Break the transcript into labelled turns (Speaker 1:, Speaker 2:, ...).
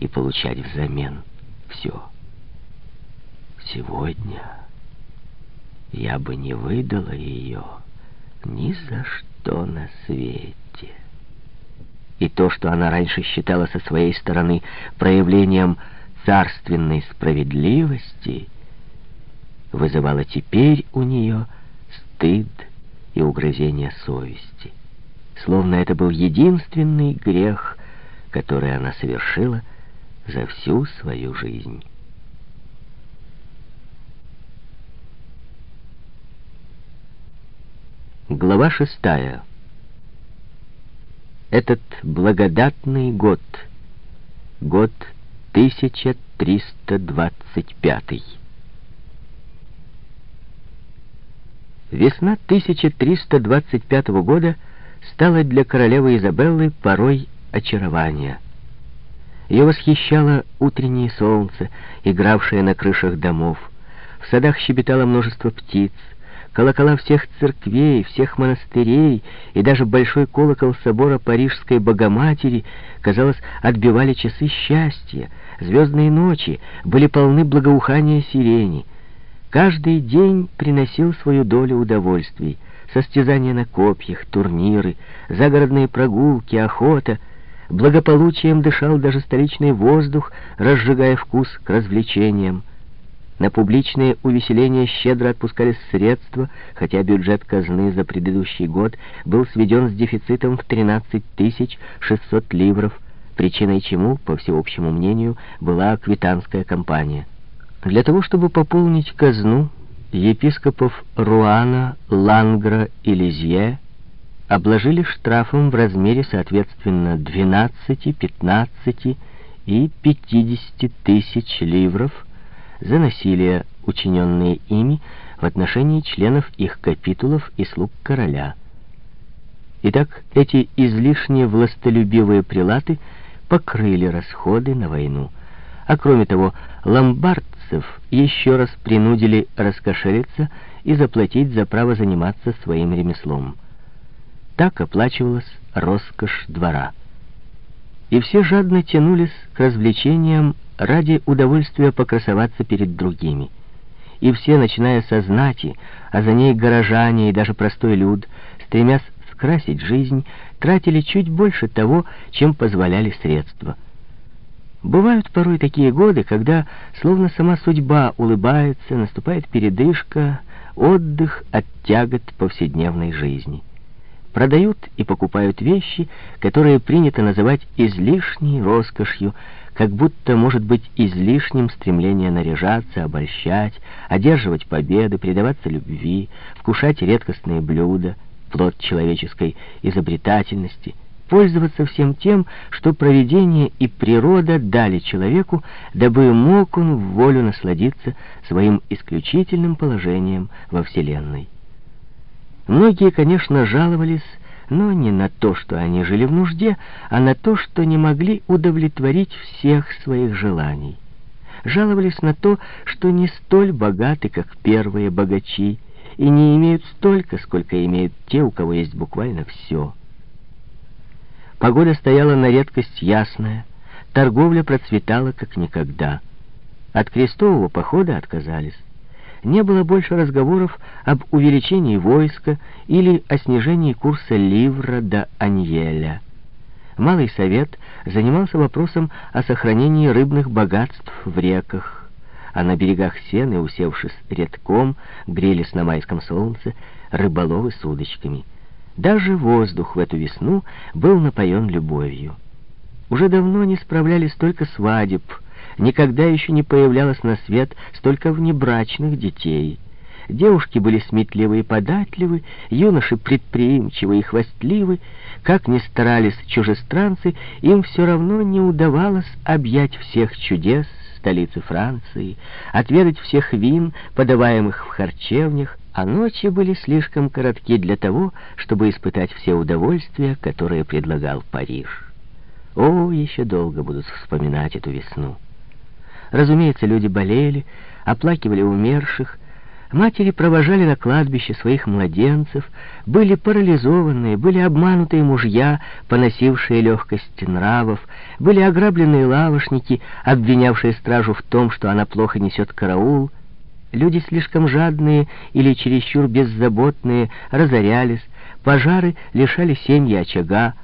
Speaker 1: и получать взамен все. Сегодня я бы не выдала ее ни за что на свете. И то, что она раньше считала со своей стороны проявлением царственной справедливости, вызывало теперь у нее стыд и угрызение совести. Словно это был единственный грех, который она совершила за всю свою жизнь. Глава шестая. Этот благодатный год, год 1325. Весна 1325 года стала для королевы Изабеллы порой очарования. Ее восхищало утреннее солнце, игравшее на крышах домов. В садах щебетало множество птиц, Колокола всех церквей, всех монастырей и даже большой колокол собора Парижской Богоматери, казалось, отбивали часы счастья. Звездные ночи были полны благоухания сирени. Каждый день приносил свою долю удовольствий. Состязания на копьях, турниры, загородные прогулки, охота. Благополучием дышал даже столичный воздух, разжигая вкус к развлечениям. На публичные увеселения щедро отпускались средства, хотя бюджет казны за предыдущий год был сведен с дефицитом в 13 600 ливров, причиной чему, по всеобщему мнению, была квитанская кампания. Для того, чтобы пополнить казну, епископов Руана, Лангра и Лизье обложили штрафом в размере, соответственно, 12, 15 и 50 тысяч ливров, за насилие, учиненные ими в отношении членов их капитулов и слуг короля. Итак, эти излишне властолюбивые прилаты покрыли расходы на войну. А кроме того, ломбардцев еще раз принудили раскошелиться и заплатить за право заниматься своим ремеслом. Так оплачивалась роскошь двора. И все жадно тянулись к развлечениям ради удовольствия покрасоваться перед другими. И все, начиная со знати, а за ней горожане и даже простой люд, стремясь скрасить жизнь, тратили чуть больше того, чем позволяли средства. Бывают порой такие годы, когда, словно сама судьба улыбается, наступает передышка, отдых от тягот повседневной жизни. Продают и покупают вещи, которые принято называть излишней роскошью, как будто может быть излишним стремление наряжаться, обольщать, одерживать победы, предаваться любви, вкушать редкостные блюда, плод человеческой изобретательности, пользоваться всем тем, что провидение и природа дали человеку, дабы мог он в волю насладиться своим исключительным положением во Вселенной. Многие, конечно, жаловались но не на то, что они жили в нужде, а на то, что не могли удовлетворить всех своих желаний. Жаловались на то, что не столь богаты, как первые богачи, и не имеют столько, сколько имеют те, у кого есть буквально все. Погода стояла на редкость ясная, торговля процветала как никогда. От крестового похода отказались не было больше разговоров об увеличении войска или о снижении курса ливра до Аньеля. Малый совет занимался вопросом о сохранении рыбных богатств в реках, а на берегах Сены, усевшись редком, грелись на майском солнце рыболовы с удочками. Даже воздух в эту весну был напоен любовью. Уже давно не справлялись только свадеб, Никогда еще не появлялось на свет столько внебрачных детей. Девушки были сметливы и податливы, юноши предприимчивы и хвастливы. Как ни старались чужестранцы, им все равно не удавалось объять всех чудес столицы Франции, отведать всех вин, подаваемых в харчевнях, а ночи были слишком коротки для того, чтобы испытать все удовольствия, которые предлагал Париж. О, еще долго будут вспоминать эту весну. Разумеется, люди болели, оплакивали умерших, Матери провожали на кладбище своих младенцев, были парализованные, были обманутые мужья, поносившие легкость нравов, были ограбленные лавошники, обвинявшие стражу в том, что она плохо несет караул. Люди слишком жадные или чересчур беззаботные разорялись, пожары лишали семьи очага,